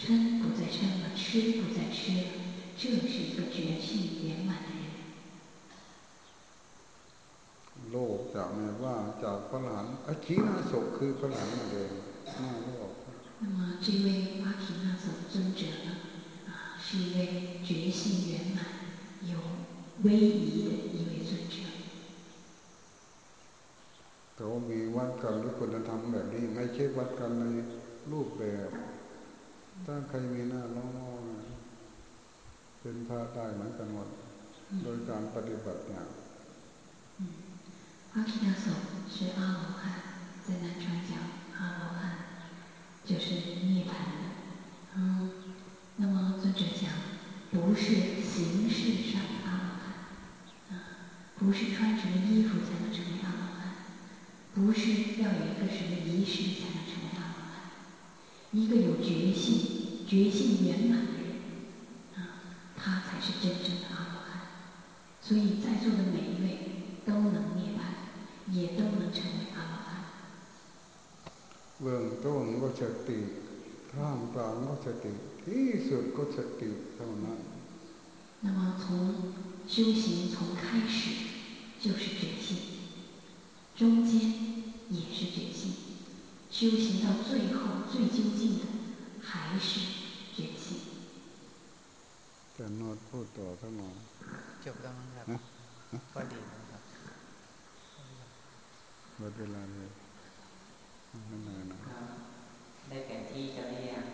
嗔不再嗔了，吃不再吃了，这是一个觉性圆满的人。โลกจากไม่ว่าจากพระหลานอคีนาศคือพระหลานนั่นเองหน้าโลก那么这位阿提那索尊者呢，啊，是一位觉性圆满、有威仪的一位尊者。เขามีวัดกันหรือคุณธรรมแบบนี้ไม่ใช่วัดกันในรูปแบบ ถ้าใครมีหน้าล้อเป็นพระได้เหมือนกันหมดโดยการปฏิบัติเนี่ย阿提那索是阿罗汉，在南传讲阿罗汉就是涅槃的。嗯，那么尊者讲，不是形式上的阿罗汉，啊，不是穿什么衣服才能成为阿罗汉， 不是要有一个什么仪式才能成为阿罗汉，一个有决心、 决心圆满的人，啊，他才是真正的阿罗汉。所以在座的每一位都能涅槃，也都能成为阿罗汉。เบื้องต้นก็สติท่ามกลางก็สติที่สุดก็สติเท่านั้น那么从修行从开始就是觉性，中间也是觉性，修行到最后最究竟的 还是觉性。จะนวดพูดต่อทั้งหมดจบแล้วมั้งครับก็ดีนะครับหมดเวลาเลยไม่นานนะได้แผนที่จะเรียก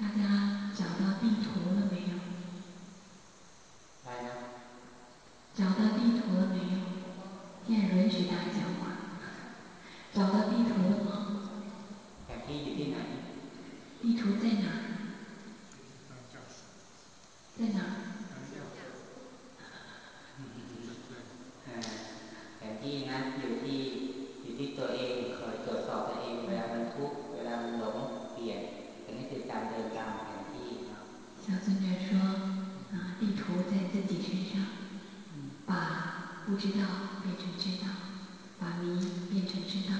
大家找到地图了没有？来了。找到地图了没有？现在允许大家讲话。找到地图了吗？ แผนที่อยู่ที่ไหน地图在哪？在哪？แผนที่นะอยู่ที่อยู่ที่ตัวเองคอยตรวจสอบตัวเองเวลามันทุกข์เวลามันหลงเปลี่ยนอันนี้คือการเดินตามแผนที่นะ小尊者说：“啊，地图在自己身上，把不知道变成知道，把迷变成知道。”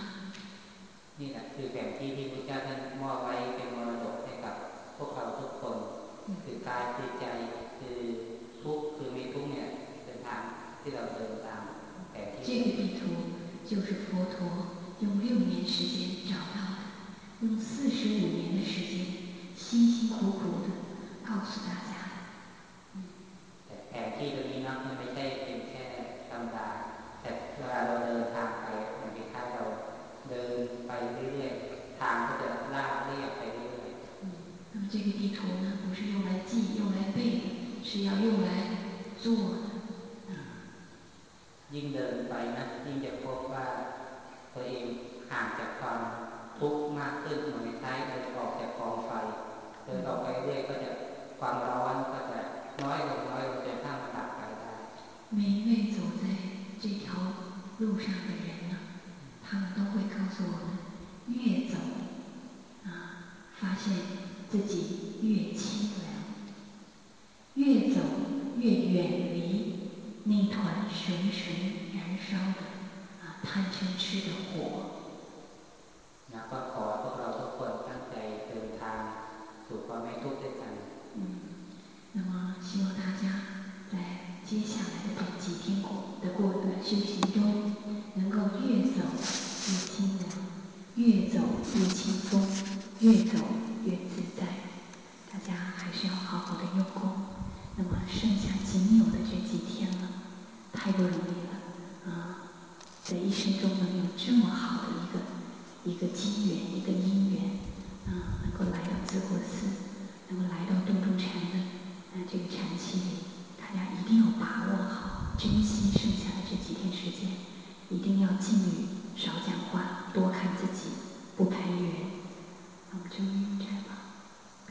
นี่แหละคือแผนที่ที่พระเจ้าท่านมอบไว้เป็นมรดกให้กับพวกเราทุกคนคือกายคือใจคือทุกข์คือไม่ทุกข์เนี่ยเป็นทางที่เราเดินตามแผนที่这个地图就是佛陀用六年时间找到的，用四十五年的时间辛辛苦苦的告诉大家